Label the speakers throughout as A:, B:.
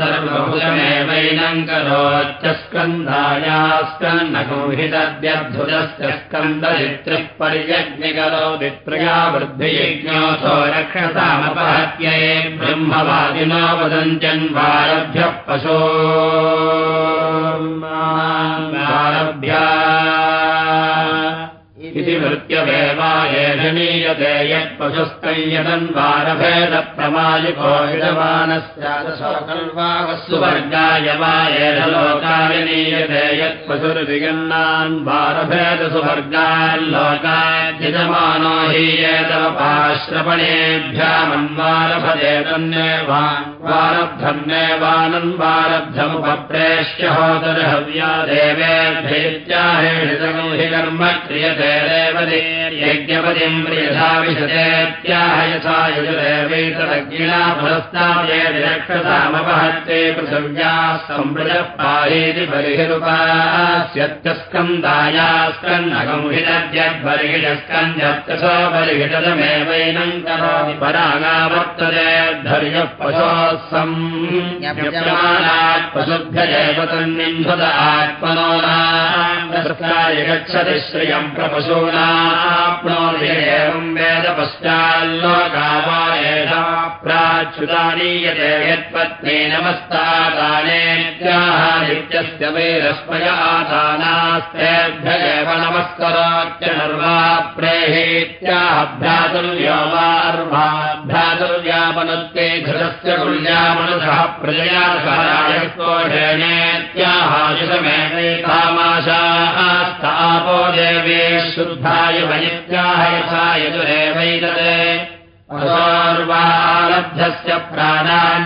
A: सर्वभुजमेवैनम् करोत्यस्कन्धायास्कन्नगोहितद्यद्धुतस्य स्कन्दरित्रिः पर्यग्निकरोति त्रया वृद्धियज्ञोऽथो रक्षसामपहत्यै ब्रह्मवादिनो वदन्त्यन्वारभ्यः पशो आरभ्या इति वृत्यवेवायेषणीयते यत्पशुस्तय्यदन्वारभेदप्रमायुको विडमानस्यादशोकल्वावस्तु वर्गाय वा एषलोकाय नीयते यत्पशुर्विगन्नान् वारभेदसुवर्गाल्लोकाद्यजमानो हीयेतवपाश्रपणेभ्यामन्वारभते तन्नेवारब्धन्नेवानन्वारब्धमुपप्रेष्य होतर्हव्या देवेभ्यैत्याहेषितगो हि कर्म क्रियते यज्ञपतिम् प्रियथा विशतेत्याह यथा यजुरेवैतदग्निना पुरस्तादेक्षसामपहत्ते पृथिव्याः सम्प्रजः पाहेति बर्हिरुपास्यत्यस्कन्दायास्कन्नगंहितद्यद्बर्हिजस्कन्ध्यत्यसो बर्हितदमेवैनम् करोति परागावर्तते धर्यः पशोः संयप्यमानात् पशुभ्य एव तन्निन्धुत आत्मनो गच्छति श्रियम् प्रपशूनाप्नोति वेद पश्चाल्लोकावा एषा प्राच्युतानीयते यत्पत्नी नमस्तादानेत्याह नित्यस्य वैरस्मय आदानास्तेभ्य एव नमस्कराच्च नर्वा प्रेहेत्याह भ्रातुर्यो वार्भाभ्रातुर्यापनुत्ते घृतस्य कुल्यामनुषः प्रजया सहायकोढेणेत्याहायुषमेतामाशास्तापो देवे शुद्धाय वैत्याह यथा यजुरेवैतते र्वालब्धस्य प्राणान्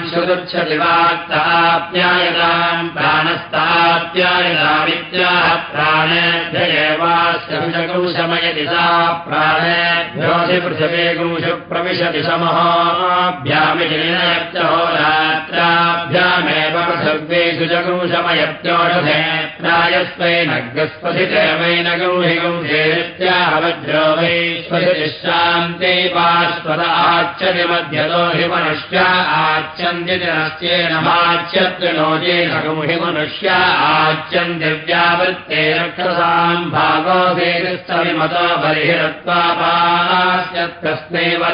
A: कुशमयति सा प्राणेभ्योऽसि पृथिवे गुंशु प्रविशति समहोभ्यामिहोरात्राभ्यामेव पृथिव्ये सुजगुंशमयत्योषधे प्रायस्वै नग्रस्पथिते वै न गौहि गुंसेत्याह वज्रो वै स्वसिति शान्ते पास्वदा आच्यमध्यतो हि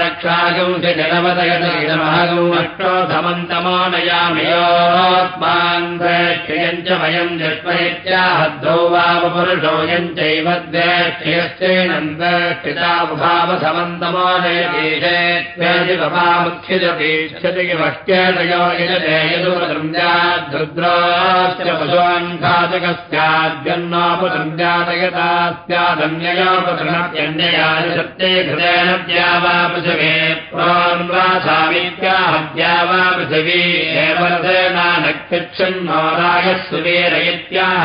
A: रक्षागंसि निरवदयतमहगौ अष्टो धमन्तमो नयामि योत्मान् द्वेष्यम् च वयम् जष्मयत्याहद्धौ वापपुरुषोऽयम् चैव द्वेष्यश्चैनम् द्वेष्टितावभावसमन्तमो नयतीशे मुख्यजतीक्षतिवष्ट्यतयो यजते यदुपदृन्द्याद्रुद्राश्च पशुवान् घातकस्याद्यन्नोपदृन्द्यातयता स्यादन्ययोपदृणत्यन्ययानि सत्ये घृतेन द्यावा पृथिवे प्रोन्वासामित्याहद्यावा पृथिवी एवरसेनानक्षन्नोरायः सुवीरयित्याह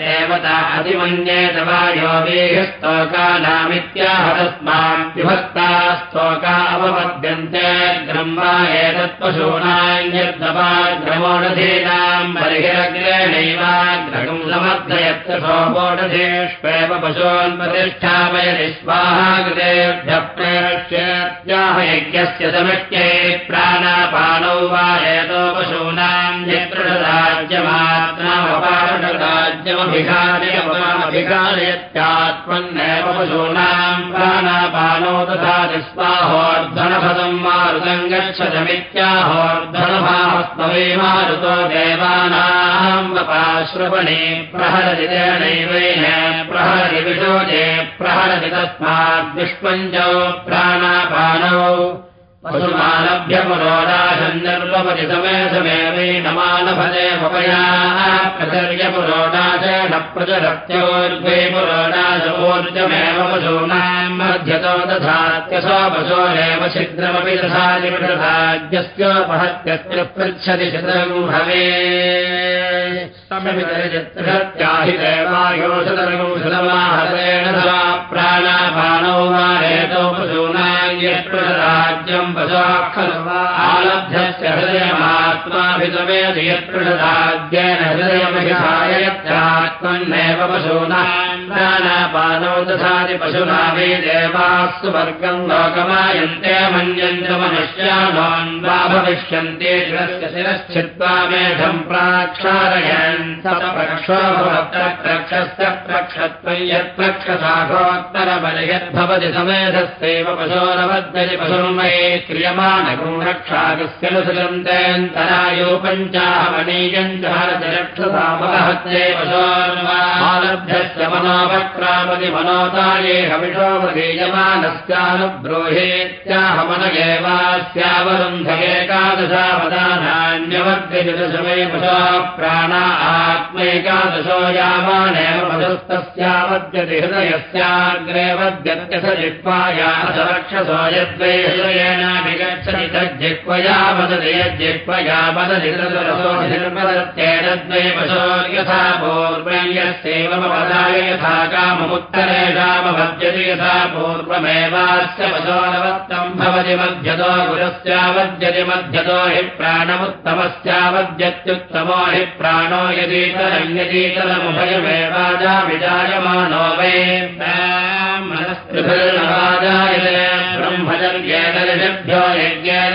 A: देवता अतिमन्येत वायो वेहस्तोकानामित्याह तस्मान् विभक्ता स्तोका अवपद्यन्ते ग्रह्मा एतत्पशूनान्यद्दपाग्रमोढधीनाम् बर्हिरग्रेणैवाग्रगम् समर्थयत्र सोपोढधेष्वेव पशून् प्रतिष्ठापयति स्वाहा कृतेभ्यः प्रेक्ष्याह यज्ञस्य समित्यै प्राणापानौ वा एतो पशूनाम् यत्रराज्यमात्रावपारणराज्यमभिघारयत्यात्मन्नेव पशूनाम् प्राणापानौ तथा स्वाहोर्धनपदम् मारुतम् गच्छतमित्याहोर्धनभास्मवे मारुतो देवानाम् वपाश्रवणे प्रहरति तेनैवेन प्रहरति विशोजे प्रहरति तस्माद्विष्पञ्चौ प्राणापानौ पशुमालभ्य पुरोडाशन्यर्वपति समे समे वै नमालभदेवपयाः प्रचर्य पुरोडाशेन प्रचरत्योर्द्वे पुरोडाशोर्जमेव पशूनाम् मध्यतो दधात्यस पशोरेव छिद्रमपि दधाति प्रसाद्यस्योपहत्यत्र पृच्छति शतम् भवे देवायोषदर्गुषदमाहरेण प्राणापाणौ वा हेतौ पशूनाम् खलु। आलभ्यस्य हृदयमात्माभितवेदयत्प्रणदाद्येन हृदयमभिधायत्यात् पशूनाम् प्राणापानौ दधाति पशुना वे देवास्तु वर्गम् लोकमायन्ते भविष्यन्ते शिरस्य शिरश्चित्वा मेघम् प्राक्षारयन् प्रक्षस्य प्रक्षत्वम् यत्प्रक्षसाघोत्तरबल यद्भवति समेधस्यैव पशोरवद्यति पशुर्मये क्रियमाणगुं रक्षाकस्य नुसृन्तेऽन्तरायो पञ्चाहमनीयम् च हरति पशोर्वालभ्यस्य मनोपक्रामति मनोताये हविषो वधीयमानस्यानुब्रूहेत्याहमन एवास्यावरुन्धयेकादशावदानान्यवर्गजदशमे पशो प्राणा आत्मैकादशो यामानेव पशुस्तस्यावद्यति हृदयस्याग्रे वद्यत्यथ जिह्वाया रक्षसो यद्वै हृदयेनाभिगच्छति तज्जिह्वया वदति यज्जिह्वया वदति तदरसोऽधिर्वदत्येतद्वै पशोर्यथा पूर्वं यस्यैवमवदाय यथा काममुत्तरेषामभज्यति यथा पूर्वमेवास्य पशोरवत्तम् भवति मध्यतो गुरस्यावद्यति मध्यतो हि प्राणमुत्तमस्यावद्यत्युत्तमो हि प्राणो ब्रह्मचर्येण ऋषिभ्यो यज्ञेन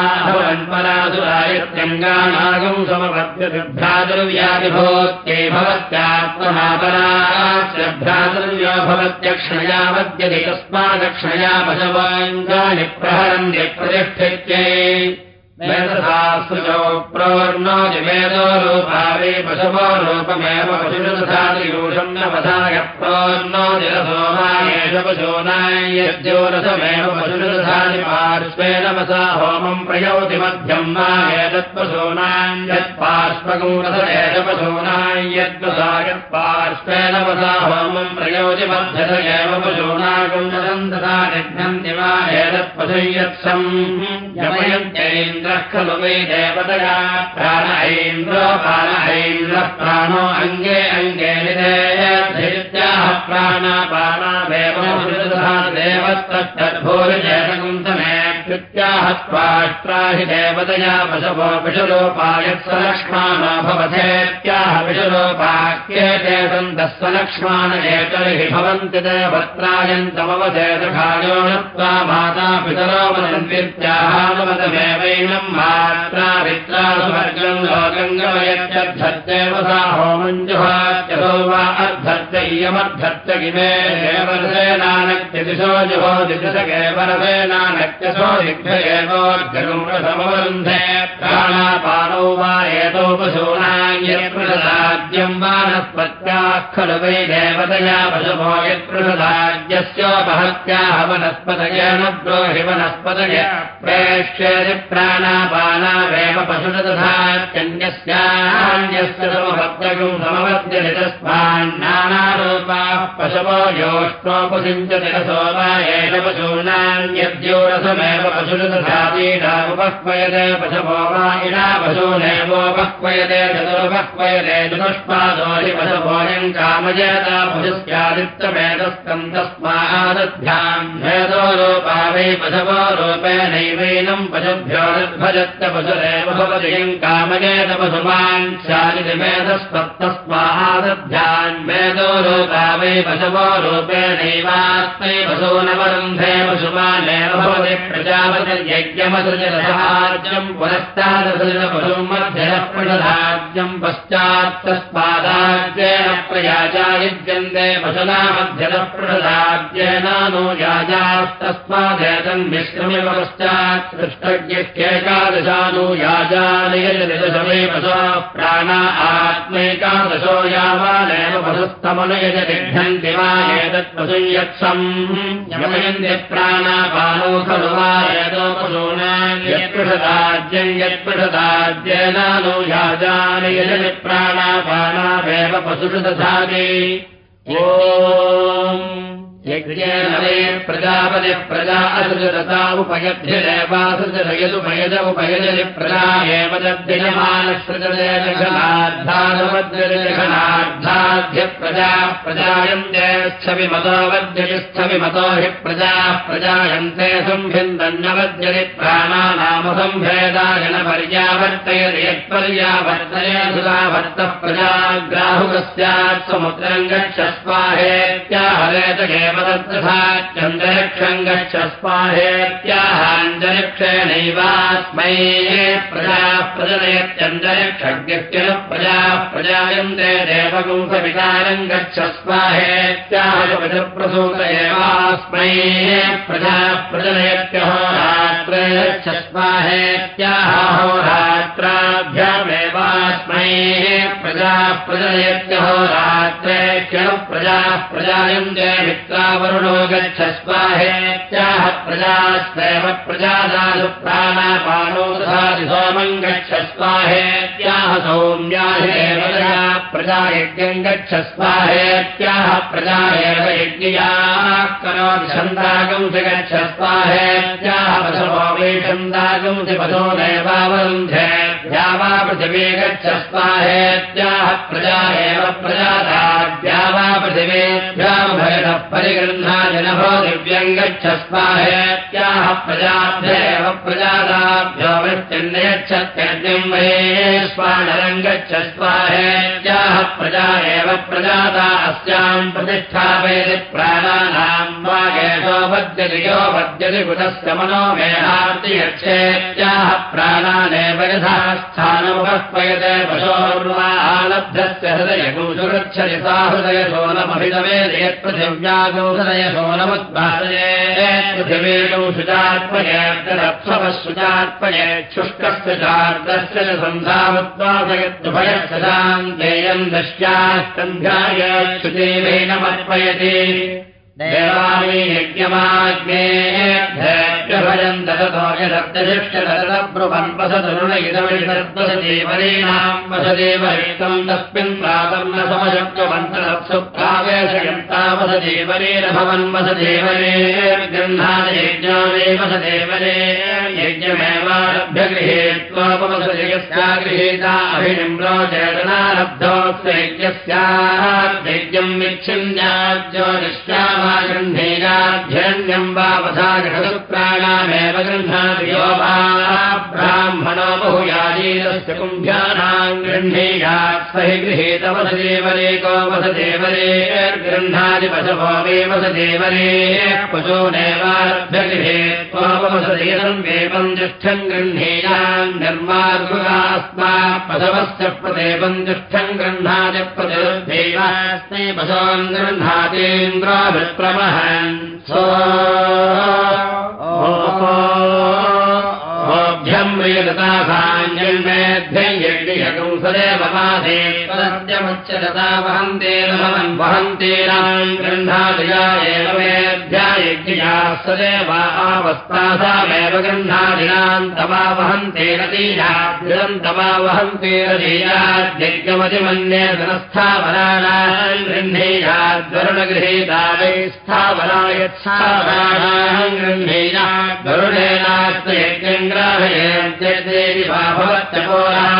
A: समपद्यभ्रातुर्व्याधिभूत्यै भवत्यात्मनापरास्य भ्रातुर्यो भवत्यक्षणया वद्यति तस्मादक्षणया पशवाङ्गानि प्रहरन्ति प्रतिष्ठित्यै प्रोर्णो रूपमेव पशुरथादियूषम् न वधाय प्रोर्णो जिरसो वायेष पशूनायज्योरसमेव पशुरथादि पार्श्वेन वसा होमम् प्रयोति मध्यम् वा एतत्पशूनाम् यत्पार्श्वगम् रथ एष पशूनाम् यद्वसा यत्पार्श्वेन वसा होमम् प्रयोति मध्यत एव वदन्तथा निघ्नन्ति वा एतत्पशुयत्सम् यमयन्त्यैन्द्र खलु वै देवतया। प्राण ऐन्द्रो प्राण ऐन्द्रः प्राणो अङ्गे अङ्गे निधेयत्याः प्राणापाणावेव देवस्तभूरिजयकुन्तमेत्याह त्वाष्ट्रा हि देवतया पशवो स्वलक्ष्माणो भवथेत्याह विषलोपाक्येते सन्तः स्वलक्ष्माण एतर्हि भवन्ति देवत्रायन्तमवधेदखायो नत्वा माता पितरो वदन्त्याहानुमतमेवैनम् मात्रा वित्रासुवर्गम् लोकङ्गमयत्यद्धत्येव सा होमञ्जुहात्यसो वा किमे देवसेनानक्त्यदिशो जुहो दिशकेवरसेनानक्त्यसो प्राणापानौ वा एतौ यत्पृषदाद्यम् वानस्पत्याः खलु वै देवतया पशुभो यत्पृषदाद्यस्योपहत्याः वनस्पतयेन ब्रोहि वनस्पतय। प्रेक्ष्यति प्राणापानावेव पशुरदधात्यन्यस्यान्यस्य समवद्यति तस्मान्नानारूपाः पशवो योष्णोपसिञ्चति रसो वा एष पशूनाम् यद्योरसमेव पशुरदधातीडामुपह्वयते पशवो वा इडा पशो पशूनेवोपक्वयते चतुर्पक्वयते चतुष्पादोहि पशुभोजम् कामयता पशुस्यादित्यमेतस्कम् तस्मादध्याम् भेदो रूपा वै पशवो रूपेणैवैनम् पशुभ्यो निर्भजत्य पशुरेव भवतिम् कामयेत पशुमान् मेधस्पत्तस्मादध्यान् वेदो रूपा वै पशवो रूपेणैवास्मै पशूनवरुन्धे पशुमानेव भवति प्रजापतिर्यज्ञमसृजरसाज्यम् पुरस्तादसृजपशुम् मध्यः पृषधाज्यम् पश्चात्तस्मादाज्येन प्रयाजायुज्यन्ते पशुना नो याजास्तस्मादेतम् निष्क्रमिव पश्चात् पृष्ठज्ञेकादशानुयाजानयजदशमे पशो प्राणा आत्मैकादशो यावानेव पशुस्तमनयजतिघ्नन्ति वा एतत् पशुयत्सम् यमयन्ति प्राणापानो एतो पशूनाम् यत्पृषदाज्यम् यत्पृषदाज्येन नो याजानयजति प्राणापानावेव पशुषु दधाति। ओ यज्ञेन प्रजापति प्रजा असृजता उपयभ्यदेवासृजयदुपयज उपयजति प्रजा एव तद्दिनमानसृजलेखनाद्धारवद्यलेखनाद्धाभ्य प्रजा प्रजायन्ते स्थविमतोवद्यति स्थविमतो हि प्रजा प्रजायन्ते पर्यावर्तयति यत्पर्यावर्तय सुधावर्तः प्रजाग्राहुकस्यात् समुद्रम् गच्छस्वाहेत्याहरेत तथा चन्दरिक्षम् गच्छ स्वाहेत्याहान्तरिक्षेणैवास्मै प्रजा प्रजनयत्यन्तरिक्षज्ञस्य प्रजा प्रजायन्ते देवगुंसविकारम् गच्छ स्वाहेत्याहप्रसूत एवास्मै प्रजा प्रजनयत्यहोरात्र गच्छ स्वाहेत्याहोरात्राभ्यामेवास्मै प्रजा प्रजनयत्यहोरात्रे क्षण प्रजा प्रजायन्ते मित्रावरुणो गच्छ स्वाहेत्याह प्रजास्वेव प्रजादासु प्राणापानो प्रजा यज्ञम् गच्छ स्वाहेत्याह प्रजा एव यज्ञयाः करोति छन्दागंसि गच्छ स्वाहेत्याह पशवो वै छन्दागंसि पशो नैवावरुन्धे या वा पृथिवी गच्छ स्वाहेत्याह प्रजा एव प्रजादाद्या वा पृथिवेभ्यामभयतः परिगृह्णादिनभो दिव्यम् गच्छ स्वाहेत्याह प्रजाभ्येव प्रजादाभ्यो वृत्तिर्नयच्छत्यज्ञम् महेश्वानरम् गच्छ स्वाहेत्याह प्रजा एव प्रजाता अस्याम् प्रतिष्ठापयति प्राणानाम् वागेशो वद्यति यो वद्यति कुतस्य मनो मेहार्ति यच्छेत्याह प्राणानेव यथा स्थानमुपस्पयते पशोर्वा आलब्धस्य हृदयगो सुगच्छति सा हृदयशोनमभिदवे यत्पृथिव्यागौ हृदयशोनमुद्भासये पृथिवीगौ शुचात्मयेऽप्सवः शुचात्मये शुष्कस्य चार्दस्य च सन्धामुद्वासयत्युभयस्य शान्तेयम् दश्यास्तन्ध्याय शुचेवेनमर्पयति देवानि वसदेवरेतम् तस्मिन् प्रातम् न वसदेवरेण भवन् वसदेवरे गृह्णादयज्ञाने वसदेवरे यज्ञमेवारभ्य गृहेत्वापवसजयस्या गृहीता अभिनिम्रो चेतनारब्धोऽस्य यज्ञस्याः यज्ञम् विच्छिन्याज्यो निश्चामा गृह्णेयाभ्यरण्यम् वा वधागणसुप्राणामेव गृह्णादियो वा ब्राह्मणो बहुयाजीरस्य कुम्भ्यानाम् गृह्णेयात् स हि गृहीतवसदेवरेको वसदेवरे गृह्णादि पशवो वे वसदेवरे पशूनेवारभ्य गृहे त्वापवसदेदम् वेपम् ज्येष्ठम् गृह्णेयाम् निर्मार्गुगास्मा पशवस्य प्रदेवम् ज्येष्ठम् गृह्णादि प्रतिरुद्धेवास्मै पशवम् सोऽभ्यम् प्रियदतासाञ्जन्मेध्यम् यज्ञयकम् भवन् वहन्तेनाम् गृह्णादिया एव दीयाभ्युदम् तवा वहन्तेन दीयाद्यज्ञमतिमन्ये धनस्थावराणाम् गृह्णेयाद्वरुणगृहीता वै स्थावरायत्स्थावराणाम् गृह्णेयाद्वरुणेनास्तु यज्ञम् ग्राहयेत्यदेवि वा भवत्यपोराः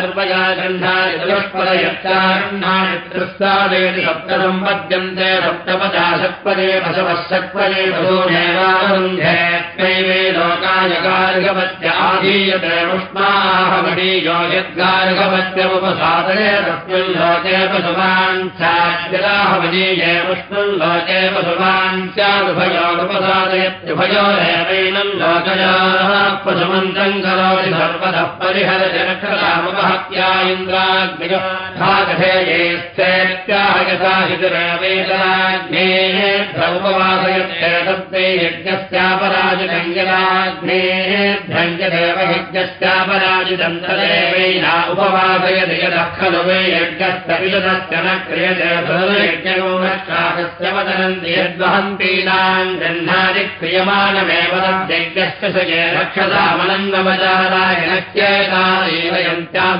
A: सर्वया गृह्णादि दुष्पदयच्चागृह्णादि त्रिस्तादेति सप्तसम्पद्यन्ते सप्तपदा सत्पदे पशवः सत्पदे पशूनेवावरुन्धे त्वैवे लोकाय गार्गवत्य आधीयते मुष्माहमणीयो यद्गार्गवत्यमुपसादये तस्मिन् लोके पशुमान् स्याद्यदाहमनीये मुष्णुम् लोके पशुमान् स्यादुभयोनुपसादयत्युभयोरेवैनम् लोकयाः पशुमन्तम् करोति सर्वतः परिहरति रक्षतामुपहत्या इन्द्राग्निगथे ये स्थेत्याह यथा हितुरवेदनाग्नेः उपवासयत्येतत्ते यज्ञस्यापराजितम् यदाग्नेभ्यञ्जदेव यज्ञस्यापराजितम् तदेवैना उपवासयति यदः खलु वै यज्ञस्तविदस्य न क्रियते यज्ञो रक्षाकस्य वदनन्ति यद्वहन्तीनाम् गह्णादि क्रियमाणमेव यन्त्यासदीयसमना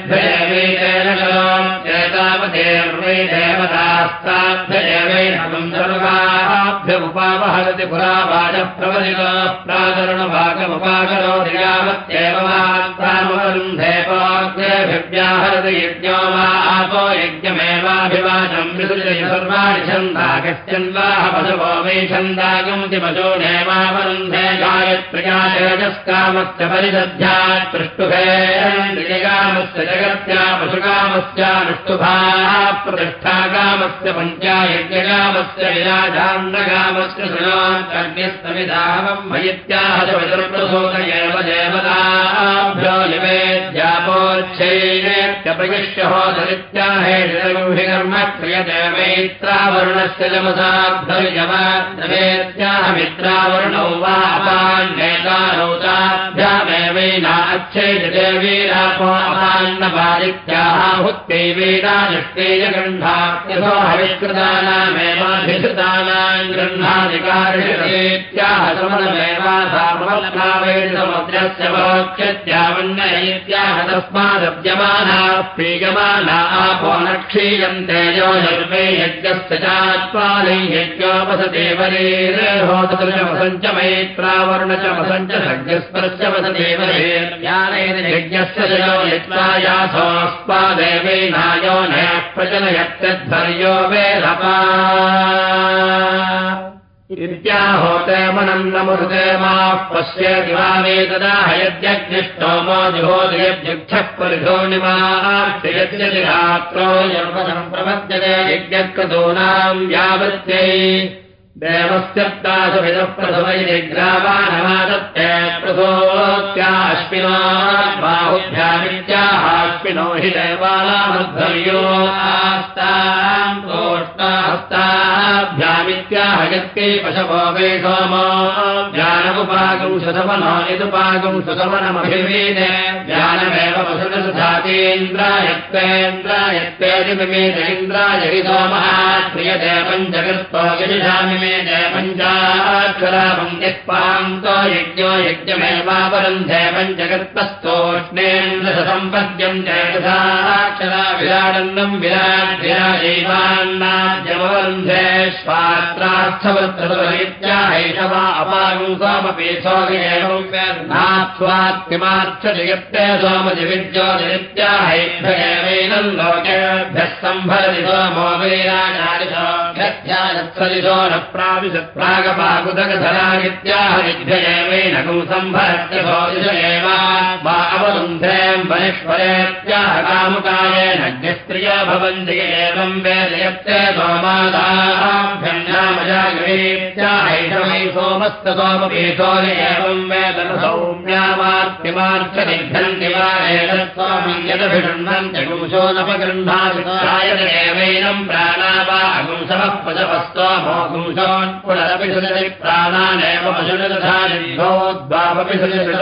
A: देवतास्ताभ्ययवेनमम् सर्वाभ्यमुपावहरति पुरा वाजप्रवदिनो प्राकरणभागमुपाकरोति यावत्येव मात्रामवरुन्धेपोऽग्रेभिव्याहरति यज्ञो वा आपो गायत्र्या तेजस्कामस्य परिदध्यात् पृष्टुभेगामस्य जगत्या पशुकामस्यानुष्टुभाः प्रतिष्ठाकामस्य पञ्चा यज्ञकामस्य विराजान्नकामस्य शृणोत्यग्निस्तमिदाहमम् मयित्याह च विदुर्प्रसूत प्रयुष्टहोदरित्याहेषिकर्म क्रियते मैत्रावरुणस्य लमसाभ्यजमात्तमेत्याहमित्रावरुणौ वा अपान्नेतानौताभ्यामेवैना अच्छेजते वीरापो अपान्नपादित्याहुत्यै वेदानुष्टेय गृह्णात्यथो हविकृतानामेवाधिकृतानाम् गृह्णादिकारिषेत्याह समनमेवाधामवल्भावेण समुद्रस्य वोक्षत्यावन्नयेत्याह तस्मादप्यमाना पीयमाना आपो न क्षीयन्ते यो निर्मे यज्ञस्य चात्पालै यज्ञोपसते वरेर्होतृशमसञ्च मैत्रावर्ण च वसञ्च सज्ञस्परश्च वसते वरेर्यानेन यज्ञस्य च यो यत्त्वायासोऽस्मादेवैनायो नयः प्रचलयत्यध्वर्यो वेदपा इत्याहोते मनन्नमुहृते माः पश्यति वा वेददाह यद्यग्निष्टोमो जुहोदयद्युक्षः परिधो निवायद्यति रात्रो यर्वदम् प्रपद्यते यज्ञक्रतूनाम् व्यावृत्यै। देवस्यत्तासुभिदः प्रसवैग्रावानमादत्ते प्रसोत्याश्विनो हि आस्ताम् कोष्टास्ताभ्यामित्याह यत्कै पशवो वै सोमो ज्ञानमुपागम् सुसवनो यदुपागम् सुसवनमभिवेद ज्ञानमेव इन्द्राय हि सोमः क्रियते पञ्चकृत्तो यदिषामि मे जय पञ्चाक्षरामम् यत्पान्तो यज्ञो यज्ञमेवावरुन्धे पञ्चकृत्तस्तोष्णेन्द्रसम्पद्यम् जयदशाक्षरा विराडन्नम् विराड्विराजैवान्नाद्यमवरुन्धे स्वात्रार्थवृत्तैत्याहैष वा अपागम् सोमपि सोमपेत्वात्तिमार्थजयत्ते सोमजिविद्योदित्याहैभ्येवैनम् लोकेभ्यः सम्भरति सोमो वैराजारिशोभ्य यत्सदिशो न प्राविशत् प्रागपाकुदगधरागित्याह विध्ययेवेन कुंसम्भरत्यशोदिश एव वा अवरुन्ध्रेम् वनिष्वरेत्याह कामुकायेन ज्ञस्त्रिया भवन्ति एवम् सौम्यामार्तिमार्चनिघ्नन्ति वा एतत्स्वामि यदभिषण्वन्त्य कुंशो नपगृह्णाति एवैनम् प्राणा वा पशवस्त्वमो पुंसोन् पुनरपि सजति प्राणानेव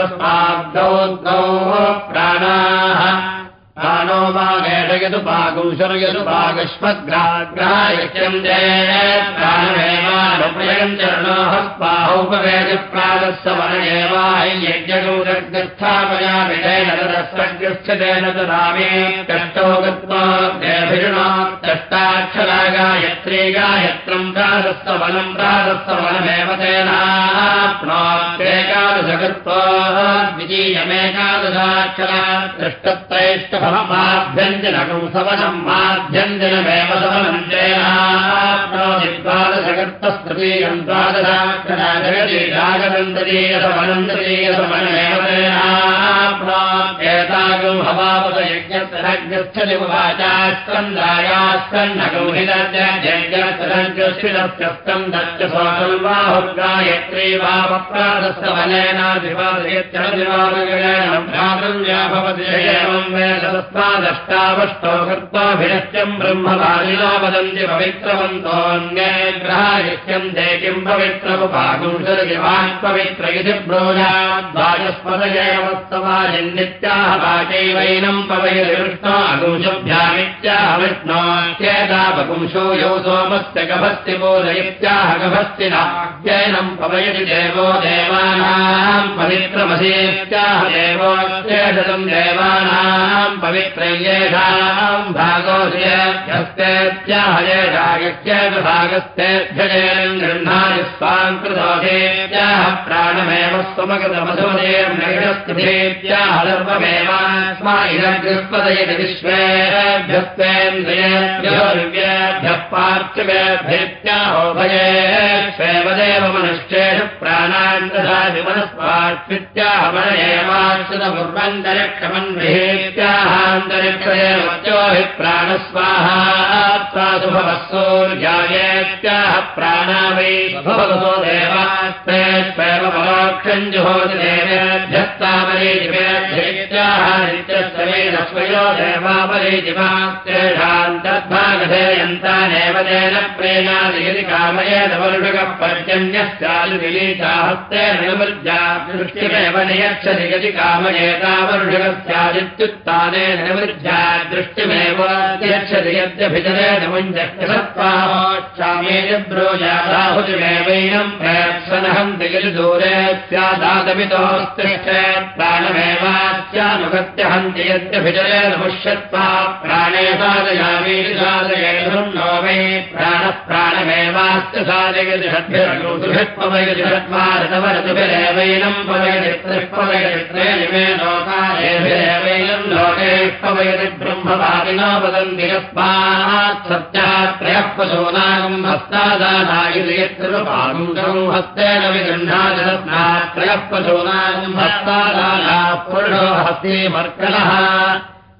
A: तस्माद्गौ प्राणाः प्राणो वागेषयदुपागुंशरयदुपागश्वग्राग्रहायक्यम् प्राणमेवानुप्रयम् चरणोः स्वाहोपवेदप्रागस्य वन एवायज्ञगौरग्रस्थापयामितेन तदस्वग्रस्थतेन च रामे कष्टो गत्वा देभिषणो कष्टाक्षरा गायत्री गायत्रम् प्रागस्य वनम् प्रागस्य वनमेव तेनाप्नोत्येकादशगत्वा द्वितीयमेकादशाक्षरा दृष्टत्रैष्ट माभ्यञ्जनकम् सवनम् माभ्यञ्जनमेव सवनम् द्वादशकर्तस्तृतीयम् द्वादशाक्षरागतीयसवनन्दरीयसवनमेव एताकम् हवापदयज्ञस्तरग्रच्छलिवाचास्कन्दायास्कन्नकम् हिरज्ञस्कन्दस्य स्वाकल्वाहुर्गायत्री वापप्रादस्तवनेनाधिवादयत्यदिवादगणम् भवति एवम् वेद तस्मादष्टावष्टौ कृत्वाभिरत्यम् ब्रह्मवादिना वदन्ति पवित्रवन्तोऽन्ये ग्रहायित्यम् ते किम् पवित्रमुपागुंसर्गिवान् पवित्र इति ब्रोजाद्वाचस्पदयवस्तवाजिन्नित्याह वाचैवैनम् पवयविष्णो अगुंशभ्यामित्याह विष्णोत्येतापपुंशो यो सोमस्य गभस्ति बोधयित्याह गभस्ति नाज्ञैनम् पवयति देवो देवानाम् पवित्रमसीत्याह देवोत्येषतम् देवानाम् पवित्रयेषाम् भागोऽस्तेभ्यस्तेत्याहयेषायक्येत भागस्तेभ्यजयम् गृह्णाति स्वाम् कृतोषेत्याह प्राणमेव स्वमकृतमधुमदेव्यस्तिभेत्याह सर्वमेवास्मा इदग्रस्पदयति विश्वेभ्यस्तेन्द्रियेभ्यो दिव्येभ्यः पार्थिवेभ्येत्याहोभयेष्वेवदेव मनुष्येषु प्राणान् ददाति मनस्पार्थित्याह मन एवाश्रितमुर्वन्तरिक्षमन्विहेत्याहान्तरिक्षयेवच्योभिप्राणस्वाहा सुभवः सूर्यायेत्याह प्राणा वै भवतो देवास्तेष्वेव परोक्षम् जुहोति देवेभ्यस्तामरीजिवेभ्यैत्याह नित्यस्वेन स्वयो देवापरीजिवास्तेषान्तद्भागधेयन्तानेव तेन प्रेणादियति कामयेन वर्षकः पर्जन्यस्यालुविलीचाहस्तेन निवृद्ध्या दृष्टिमेव नियच्छति यदि कामयेतावर्षकस्यादित्युत्थानेन निवृद्ध्या दृष्टिमेव यच्छति यद्यभिजनेन मुञ्जक्षमेब्रोजाहुतिमेवैनम् प्रयत्सनहम् दिगिरि दूरे स्यादादमितोऽस्तिष्ठे प्राणमेवास्यानुगत्यहन्ति यद्यभिजनेन मुष्यत्वा प्राणे साधयामि साधयेधुम् नो वै प्राणः प्राणमेवास्य साधयति षड्भिर्पवयति षट्वारतवरतुभिरेवैनम् पवयति त्रिपवयतित्रेणिमे लोकारेभिरेवैनम् लोके पवयति ब्रह्मवादिनो वदन्ति यस्मात् सत्यः त्रयः पशूनागम् हस्तादानायुपागुम् हस्तेन विगृह्णाति तस्मात् त्रयः पशूनागम् हस्तादाना पुरुषो हस्ते मर्कलः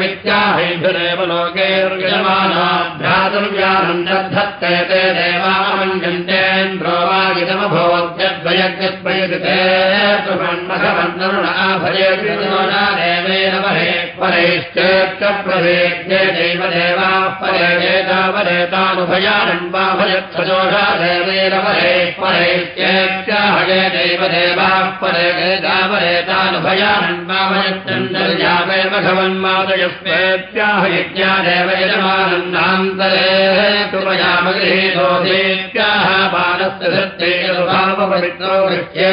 A: लोकमित्याहैभिरेव लोकैर्यजमानाभ्यातुर्व्यानन्दद्धत्ते ते देवामञ्जन्तेन्द्रो वा यजमभोद्यद्वयज्ञ वागितमभोद्यद्वयज्ञस्मय देवेन वरे परैश्चेत्य प्रवेद्ये देव देवाः परेतावरेतानुभयानन्वाभयत्सजोषा देवेन वरे परैश्चेत्य हये देव देवाः परे वेदावरेतानुभयानन्वाभयत्यन्तर्यामे भगवन्मादयस्वेत्याह यज्ञा देव यजमानन्दान्तरे कृपयामगृहीतो बालस्य धत्ते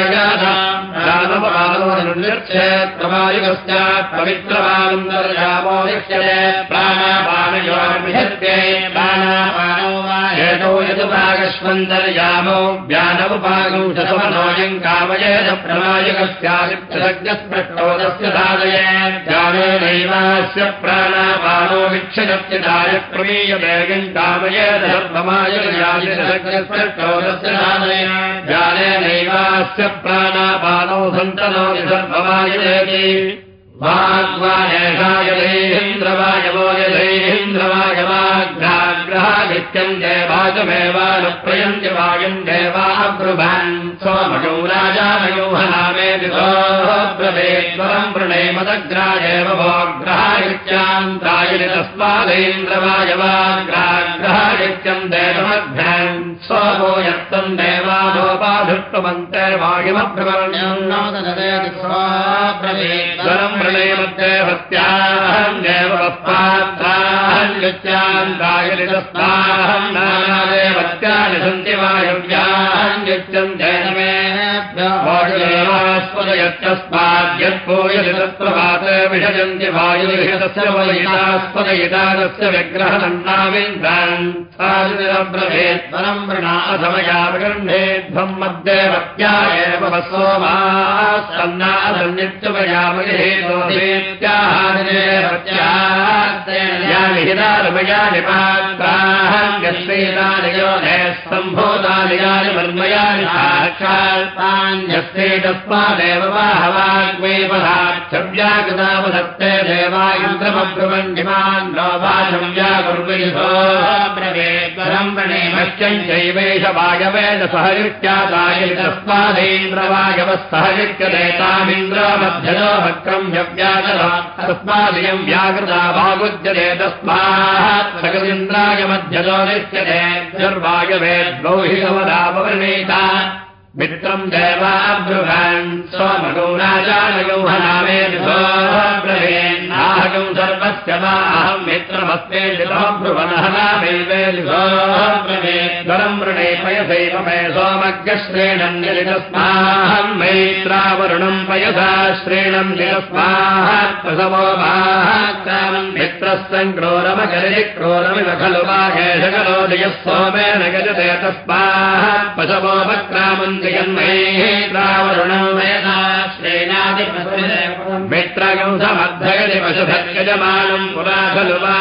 A: भावपवित्रो गृह्येगाधामपालोनिर्च्छेत्प्रमायुगस्यात् पवित्रमानन्दर्यामो दृश्यते प्राणापानयोर्विहत्ये प्राणापानो यदुपागस्वन्तर्यामो व्यानमुपागौ शतमनोऽयम् कामयेत प्रमायुगस्यादित्यज्ञस्पृष्टोदस्य साधये ज्ञानेनैवास्य प्राणापानो विक्षयत्य दायप्रमीयवेगम् कामयेत सर्वमायुगयादित्यज्ञस्पृष्टोदस्य साधये ज्ञानेनैवास्य प्राणापानो सन्तनो सर्वमायुरेति वाग्वायेषायधेन्द्रवायवो यधेन्द्रवायवाग्राग्रहादित्यम् देवाब्रुभान् राजामयो हनामे ब्रवेश्वरम् वृणेमदग्रायेव भोग्रहादित्यान्तायनि तस्मादेन्द्रवायवाग्राग्रहादित्यम् देवमभ्यान् सोमो यत्तम् देवादोपाधृष्टमन्तर्वायुमब्रवण्यम् स्वरम् प्रणयमध्ये भक्त्याहम् देवपात्राहम् नानादेवत्यानि सन्ति वायुव्याहम् युच्यम् यत्तस्माद्यत्पूयति तत्प्रभात विषजन्ति वायुर्हितस्य वयितास्पदयितानस्य विग्रहन्नाविन्द्रान् वृणा असमया विगृह्णेध्वम् मद्देवत्या एव सोमासन्नासन्नित्युपयामगेहेतोभित्याहानिरेवत्यानि पात्राहङ्गश्रीतानि योधे सम्भूतानि पदाक्षव्याकृतावधत्ते देवा इन्द्रमब्रुवन्यमान् नोभाषं व्याकुर्विधो ब्रवेद्वरम् प्रणेमश्चम् चैवेश वायवेद सहयुक्त्यादाय तस्मादेन्द्रवायवः सहयुक्त्यदेतामिन्द्रमध्यजो भक्रम् व्यव्याकर तस्मादियम् व्याकृता भागुज्यते तस्मात् सगदिन्द्राय मध्यजो निश्यते दुर्वायवेद्गौ हि गमदापवर्णीता मित्रम् सोमगौ राजानगौ हनामे ब्रवेन्नाहगौ सर्वस्य वा अहम् पयसैव मे सोमग्रश्रेणम् निलितस्माहम् मैत्रावरुणम् पयसा श्रेणम् निलस्मात् प्रसवो माक्रामम् मित्रः सङ्क्रोरमकरि क्रोरमिव खलु वा एष खलो जयः सोमेन गजते तस्मात् पशवोपक्रामम् मित्रगंसमद्धयति पशुभद्गजमानम् पुरा खलु वा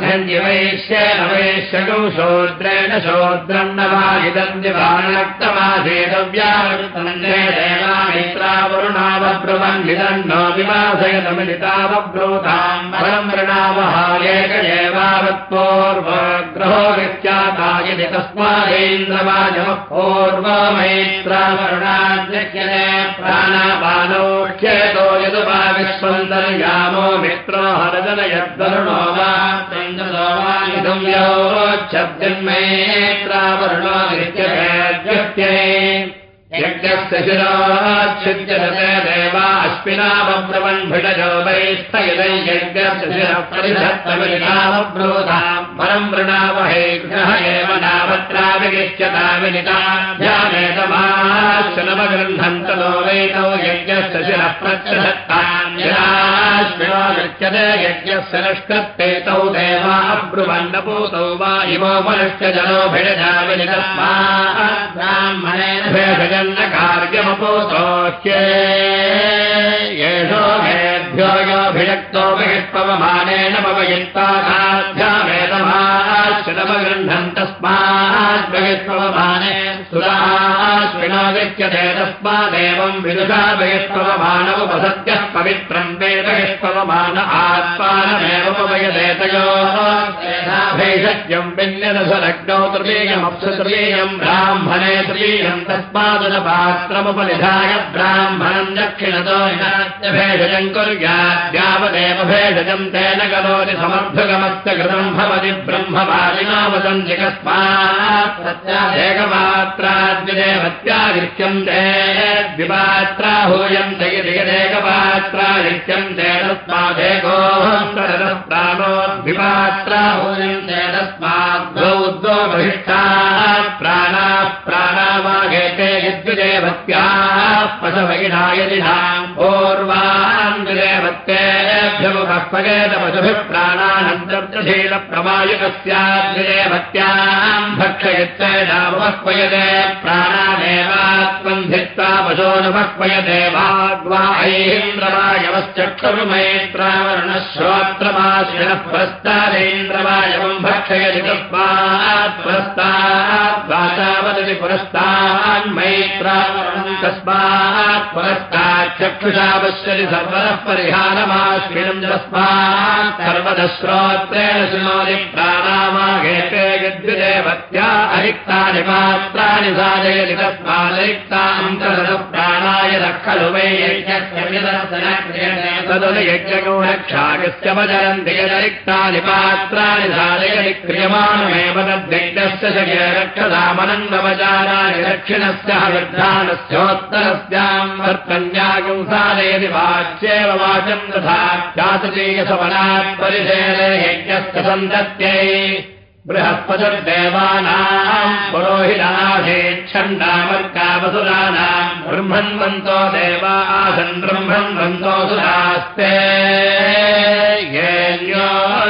A: धन्यवैश्येन वैश्यगौ शोद्रेण शोद्रम् न वा इदम् दिवानक्तमासेदव्यावृतन्ने देवामित्रावरुणावब्रुवन्निदन्नो विवासयतमिलितावब्रूताम् परम् वृणावहायेक एवावत्पूर्वग्रहो विख्यातायति तस्मादेन्द्रवाजः पूर्वमैत्रावरुणाद्यक्यते प्राणापानोक्षेतो यदुवा विश्वन्तर्यामो मित्रो हरजन यद्वरुणो वा चन्द्रो वा इदं योच्छब्दन्मैत्रावरुणो गृह्यते यज्ञस्य शिरोच्छिद्यते देवा अश्विनावब्रवन् भिडजो वैस्थयदै यज्ञस्य शिरः परिधत्तमिलितावब्रूधाम् परम् वृणावहे ग्रह एव नावत्राविगिष्यतामिलिता ध्यानेतमाश्वनवगृह्णन्तलो वैतौ यज्ञस्य शिरः प्रत्यधत्ताम् गच्छते यज्ञस्य निष्कृत्तेतौ देवा अब्रुवन्नपूतौ वा इवो मनुष्यजनो भिडजामिलितस्मा ब्राह्मणेन भेषज कार्यमपोतोह्ये येषो मेभ्यो यो अभिषक्तोपविष्पवमानेन पवयित्वाभ्यामेतमाश्रितमगृह्णन् तस्मात् बहिष्पवमाने सुराश्विनो गच्छते तस्मादेवम् विदुषा बहिष्पवमानमुपसत्यः पवित्रम् वेदहिष्पवमान आत्मानमेव पवयदेतयोः भैषज्यम् विन्यदसलग्नौ तृतीयमप्सु तृतीयम् ब्राह्मणे तृतीयम् तस्मादपात्रमुपनिधाय ब्राह्मणम् दक्षिणतो भेषजम् कुर्याद्यावदेव भेषजम् तेन करोति समर्थगमस्य कृतम् भवति ब्रह्मवादिना वदन्ति कस्मात्त्राद्विदेवत्यादित्यम् ते द्विपात्राहूयम् जयदेकपात्रादित्यम् ते तस्मादेकोऽहन्तरप्राणो द्विपात्राहूयम् ते तस्माद्गौ द्वौ बहिष्ठात् प्राणाः प्राणावागेते यद्विदेवत्याः पशवगिनायदिनाम् पूर्वान् विदेवत्तेभ्यमुखः पगेत पशुभिः प्राणानन्तर्जशीलप्रमायुकस्याद्विदेवत्याम् भक्षयित्तेनामुपक्वयते प्राणानेवात्मम् धित्वा पशोऽनुपक्वयते वाग्वायैन्द्रवायवश्चक्षुर्मैत्रावर्णः श्रोत्रमाशिनः पुरस्तादेन्द्रवायवम् भक्षयति पुरस्तात् पुरस्तान्मैत्रावरणम् तस्मात् पुरस्तात् चक्षुषा पश्यति प्राणामाघेते यद्विदेवत्या अरिक्तानि पात्राणि तस्मादरिक्तान्तरः प्राणाय खलु वै यज्ञो रक्षागस्य वचरन्ति यदरिक्तानि पात्राणि क्रियमाणमेव तद्यज्ञस्य शके रक्षसामनन्दवचाराणि दक्षिणस्य हविर्धानस्योत्तरस्याम् वर्तन्यागम् साधयति वाच्येव वाचम् तथा सन्दत्यै बृहस्पतिर्देवानाम् पुरोहिताधेच्छण्डामर्कावसुराणाम् ब्रह्मन्वन्तो देवा आसन् ब्रह्मन्वन्तोऽसुरास्ते येन्योन्यन्नाशक्नुवन्नभिभविसन्ते देवाश्चण्डामर्का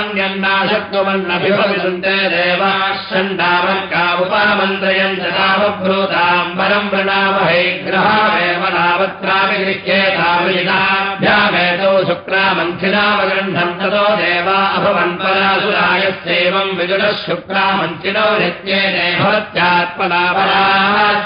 A: उपामन्त्रयम् तावभ्रूताम् परम् वृणामहै ग्रहावेव नावत्रापि गृह्येताभ्यामेतौ शुक्रामन्थिनावगृह्णम् ततो देवा अभवन् परासुरायस्यैवम् विदुरः शुक्रामन्थिनो नित्येने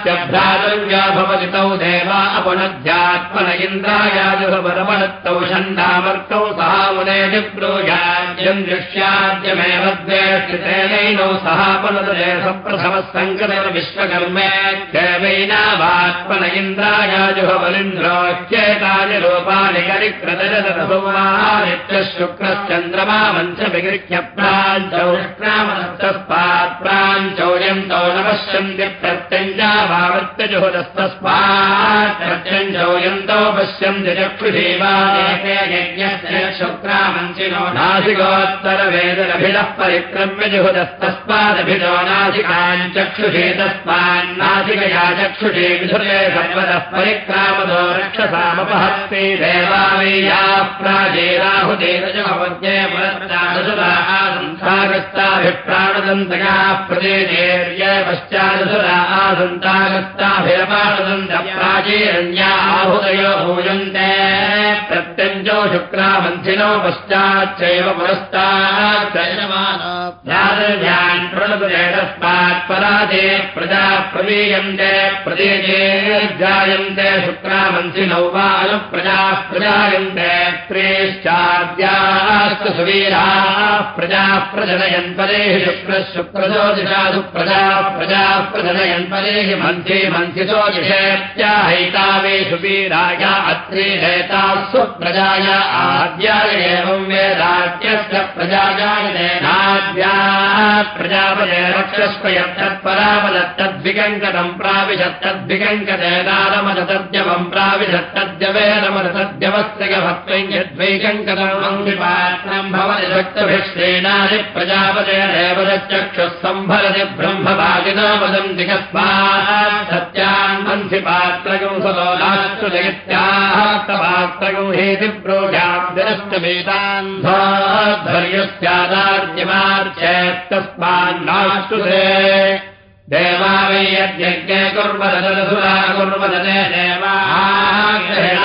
A: भवत्यात्मनापरात्यभ्रातव्या भवति तौ देवा अपनध्यात्मन इन्द्रायाजुभवरमणत्तौ षण्डामर्तौ सहा मुने जिब्रूयाद्यम् दृश्याद्यमेव द्वेष्टितेनैनौ सहापनदे सप्रथमः सङ्कटेन विश्वकर्मेत्येवैनावात्मन इन्द्रायाजुभवलिन्द्रोच्येतानि रूपाणि करिक्रदरसौमानित्यः शुक्रश्चन्द्रमा मञ्चविगृह्य प्राञ्चौ तस्मात् प्राञ्चौर्यम् तौ न पश्यन्ति प्रत्यञ्जाभावत्यजुहुदस्तस्मात् प्रत्यञ्चौर्यम् तौ पश्यन्ति चक्षुषीवानेके यज्ञस्य शुक्रामञ्चिनो नासिकोत्तरवेदनभिदः परिक्रम्य नासिकाम् चक्षुषे विधुरे सर्वतः परिक्रामदो रक्षसामपहस्ते देवावीयाः प्राजेराहुदेवजमवज्ञे संसागस्ताभिप्राणदन्तयाः प्रदेशेर्य पश्चादसुरा आसन्तागस्ताभिरपाणदन्त प्राचीरण्या आहुदयो भूयन्ते प्रत्यञ्चो शुक्रामन्थिनो पश्चाच्चैव प्रणुदे तस्मात् पराजे प्रवीयन्ते प्रदेशे शुक्रामन्थिनौ वा अनुप्रजाः प्रजायन्ते त्रेश्चाद्यास्तु सुवीराः प्रजाः प्रजनयन् परेः शुक्रः शुक्रजोतिषासु प्रजाः प्रजाः प्रजनयन् परेः मन्त्रे मन्त्रिजोतिषेत्याहैतावेषु वीराय अत्रे हेतासु प्रजाय आद्याय प्रजापदे रक्षस्व यत्तत्परामदत्तद्विकङ्कतम् प्राविशत्तद्विकङ्कतेनारमदतद्यवम् प्राविशत्तद्यवेरमदतद्यवस्त्रयभक्त्वम् यद्वैकङ्कतम् पात्रम् भवति भक्तभिः श्रेणादि प्रजापते सम्भरति ब्रह्मवादिना वदन्ति कस्मात् सत्यान् मन्थि पात्रगम् सलोलास्तु जगत्याः हेति प्रोढाब्दरस्तमेतान् धर्यस्यादार्यमार्चेत्तस्मान्नास्तु देवा वै यज्ञे कुर्वदसुरा कुर्वदते देवाग्रहणाग्रान्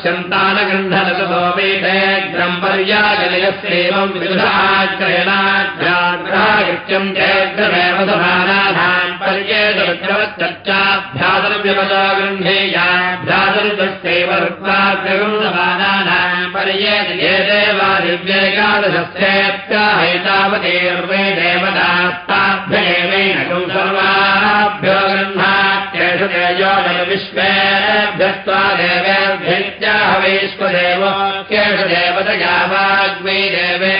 A: ग्रहानपश्य पश्यन्तानगन्धनतो वेदेग्रम् पर्याजलयस्येवम् विदुषाग्रयणाग्राग्रहागत्यम् जयग्रमेव समानानाम् पर्येदर्चवच्चर्चाभ्यादर्व्यवदा गृह्णेयाभ्यादर्जस्यैव ऋत्वाग्रगम् समानानाम् पर्येद ये देवादिव्यैकादशस्येऽप्याहैतावतीर्वे देवतास्ताभ्येवेन सर्वाभ्यो तेजो विश्वेभ्यस्त्वा देवेभ्यत्याह वैश्वदेव केष देवतया वाग्मै देवेभ्यो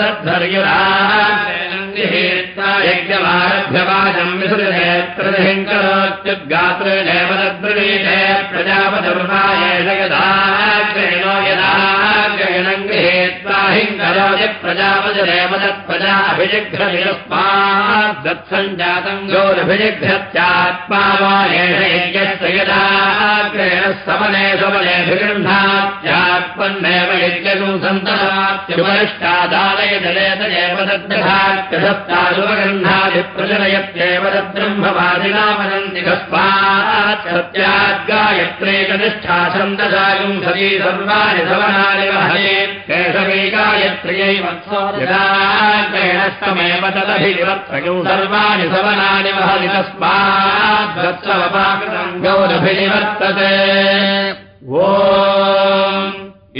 A: तद्धर्युरा यज्ञमारभ्यवाजम् विसृजनेत्रहिङ्करोत्युद्गात्रेणेव तद्ब्रवीते प्रजापतिर्वायेण यदाग्रेणो हिङ्गराज प्रजावजरेवदत्प्रजा अभिजिघ्रमिरस्माद्दत्सञ्जातम् गोरभिजिघ्रत्यात्मा वा एष यदाग्रेण समने समनेऽभिगृह्णात्यात्मन्नेव यज्ञगुं सन्ततात्युपरिष्टादालयजलेतयेव दद्दधात्यसत्तादुपगृह्णादिप्रजनयत्येव कस्मात्सत्याद्गायत्रेकनिष्ठा छन्दसायुं सती सर्वाणि वहयेत् केशवे गायत्र्यै वत्सोदाग्रेणस्तमेव तदभिनिवर्त्रयम् सर्वाणि सवनानि वहति तस्मात् वत्सवपाकृतम् गौरभिनिवर्तते ओ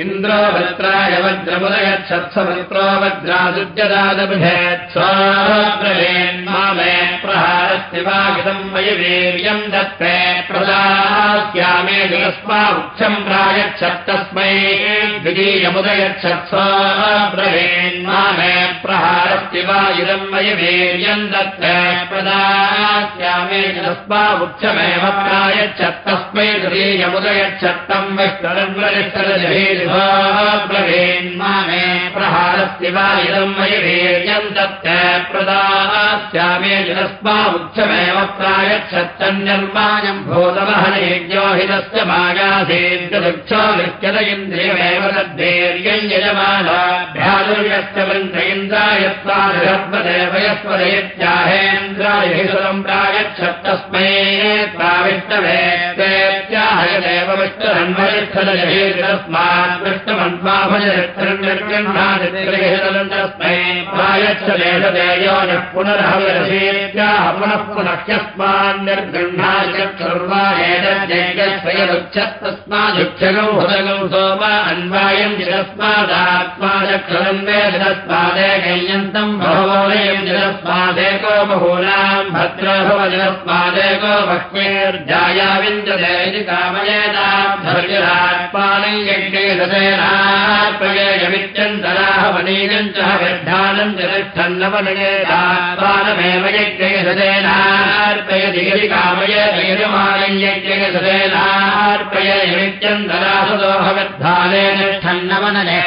A: इन्द्रो वज्राय वज्रमुदयच्छत्सवत्रो वज्रासुज्यदादबुधेत्स्वाब्रवेन्मामे प्रहारस्ति मयि वीर्यम् दत्ते प्रदास्यामे दुरस्मावृक्षम् प्रायच्छत्तस्मै द्वितीयमुदयच्छत्स्वाब्रवेन्मामे प्रहारस्ति वायुदम् मयि वीर्यम् दत्ते प्रदास्यामे दुरस्मावृक्षमेव प्रायच्छत्तस्मै तृतीयमुदयच्छत्तम् विष्टरन्वरिष्टरजभेर्भाब्रवेन्मामे प्रहारस्य वा इदम् मयि वीर्यम् तत्त प्रदास्यामे जलस्मामुक्षमेव प्रायच्छत्तन्यर्मायम् भूतवहनयज्ञो हितस्य मायासेन्द्रवृक्षो विष्यत इन्द्रियमेव तद्धैर्यम् यजमानाभ्यादुर्यस्य वृन्द इन्द्रायत्वादेव यस्वदयत्याहेन्द्राय हिसुरम् प्रायच्छत्तस्मै प्राविष्टवे पुनरहविरसेत्याह पुनः ह्यस्मान्निर्गृह्णादिकर्वायेतज्जैकस्वयदुच्छत्तस्मादुक्षगौ हुदगौ सोम अन्वायम् जिरस्मादात्मादक्षरम् वेदस्मादेकयन्तम् बहवोदयम् जिरस्मादेको बहूनाम् भद्रो भवजरस्मादेको भक्ष्मेर्जायाविन्दते इति कामयेताभर्जरात्मानम् यज्ञेदसेनार्पयेयमित्यन्तराहवनीयम् च व्यर्थानम् जनिष्ठन्नवनयेतात्मानमेव यज्ञेदसेनार्पयति यदि कामयेत यजमानम् यज्ञेदसेनार्पयेमित्यन्तरासदोहव्यर्थानेन ठन्नवनने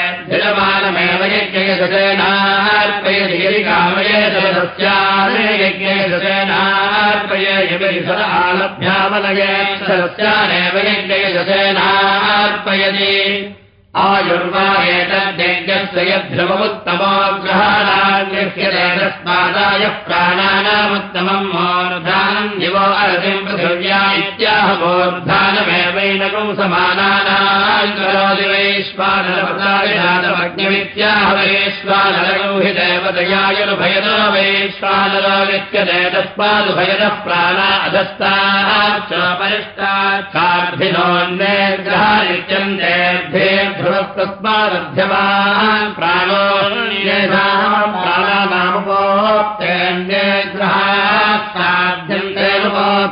A: सस्याने यज्ञेदसेनार्पयेयमिति सद आलभ्यावनये सस्यानेव यज्ञेदसेनार्पयति आयुर्वा एतद्यज्ञस्य यद्ध्रुवमुत्तमोग्रहाणान्यस्यते तस्मादाय प्राणानामुत्तमम् मोर्धानम् दिवो अर्थिम् पृथिव्या इत्याह मोर्धानमेवैनकौ समानानाम् करोति वैश्वानरपदायजातमग्निमित्याह वैश्वानरगौ हि विद्यते तस्मादुभयदः प्राणा अधस्ताच्च परिष्टात् सार्धिनोन्नेग्रहादित्यम् देभ्येभ्य ध्रुवस्तस्मादध्यवान्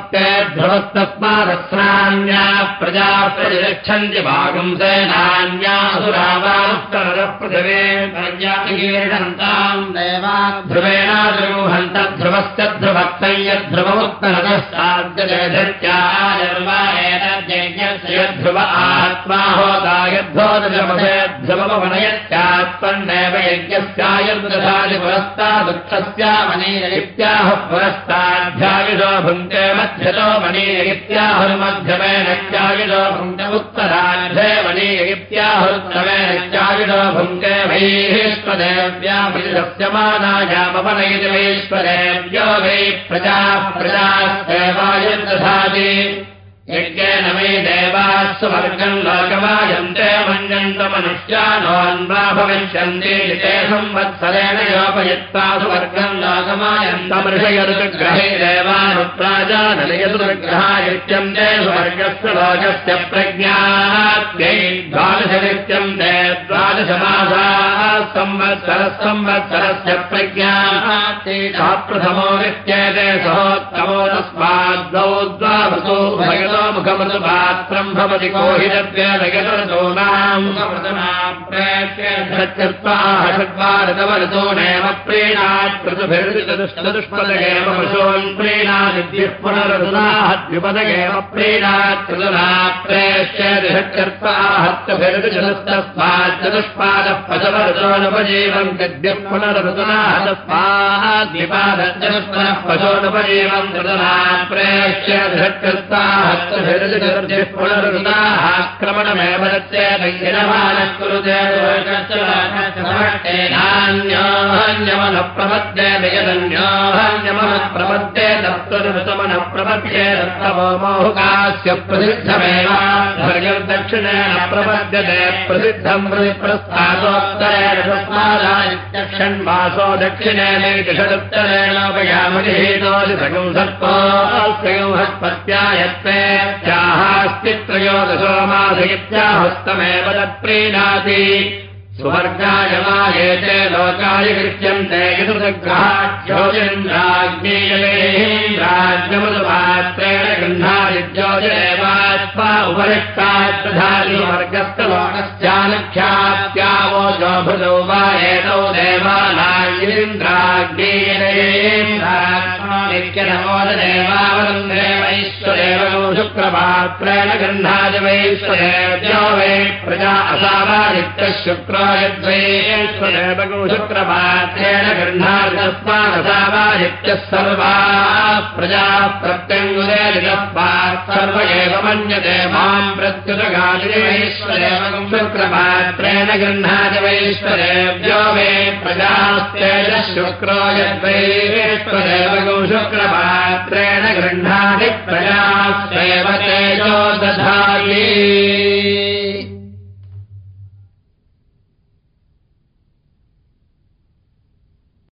A: मुपोक्ते ध्रुवस्तस्मादस्राण्या प्रजा प्रतिरक्षन्ति भागम् सेनान्या असुरावानुत्तरः पृथिवे प्रज्ञातीर्षन्ताम् देवा ध्रुवेणाद्रुहन्त ध्रुवस्य ध्रुवक्तय्यध्रुवमुत्तरतः साध्यते धत्या निर्वाहेन ध्रुव आत्मा होदायध्वोदमसेध्रुवनयत्यात्मन्नेव यज्ञस्यायुर्दधाति पुरस्तादुःखस्यामनीयलिप्याः पुरस्ताध्यायुषो भुङ्क्ते मध्यतो मनीयलिप्याहुर्मध्यमेनत्यायुषो भुङ्क्त उत्तरार्धे मनीयलिप्याहुर्तमेनत्यायुषो भुङ्क्ते वैश्वदेव्यामिलस्यमानायामपनयति वैश्वदेव्यो प्रजा प्रजाः यज्ञेन वै देवाः सुवर्गम् लोकमायन्ते मन्यन्त मनुष्यानोन्वा भविष्यन्ति ते संवत्सरेण योपयत्ता सुवर्गम् लोकमायन्तमृषयऋतुग्रहे देवानुप्राजानलयतुर्ग्रहायुच्यन्ते सुवर्गस्य लोकस्य प्रज्ञात्यै द्वादशनित्यम् ते द्वादशमासाः संवत्सरः संवत्सरस्य प्रज्ञा प्रथमो नित्येते सहोत्तमो तस्माद्वौ भगत मुखमृतपात्रम् भवति कोहिरव्यजगतोनाम्वारतवरतो नैव प्रीणात् क्रतुभिर्चतुष्पदगेव पशून् प्रीणादिद्युः पुनरतुनाहद्युपदगेव प्रीणात् क्रतुना प्रेष्यदिहत्यर्पाहत्यभिर्चतुस्तस्मात् चतुष्पादः पशवरतोनुपजीवम् गद्युः पुनरतुनाहतस्माद्विपादचतुष्पदः पशोनुपजीवम् क्रतुना प्रेष्यदिहत्यर्पाः पुनरुदाक्रमणमेव दत्यमानः कुरुते नान्योहन्यमनः प्रपद्येत यदन्योहन्यमनः प्रपद्ये दत्तमनः प्रपद्ये दत्तवो मोहुकास्य प्रसिद्धमेव दक्षिणेन प्रपद्यते प्रसिद्धम् प्रतिप्रस्थातोत्तरेण षण्मासो दक्षिणेन षडुत्तरेणोपयामहितोऽसि स्याहास्ति त्रयोदशो मासयित्याहस्तमेव तत्प्रीणाति सुवर्गायमायेते लोकाय कृत्यन्ते ज्योतिन्द्राग्नेयलेन्द्राज्ञमृतपात्रेण गृह्णादिज्योतिरेवात्मा उपरिष्टात्प्रधानि वर्गस्थलोकस्यानुख्यात्यावो जोभृतौ वा एतौ देवानागिरीन्द्राग्नेयदेवावृन्देवैश्वरेव शुक्रपात्रेण गृह्णादि वैश्वरेभ्यो वै प्रजा असावादित्यः शुक्र यद्वैश्वरेव शुक्रपात्रेण गृह्णादितस्मादसावादित्यः सर्वाः प्रजाः प्रत्यङ्गुरेपात् सर्व एव मन्यते माम् प्रत्युतगादिवैश्वरेव शुक्रपात्रेण गृह्णादि वैश्वरेभ्यो वे प्रजास्तेजः शुक्रो यद्वैश्वरेव शुक्रपात्रेण गृह्णा दधारे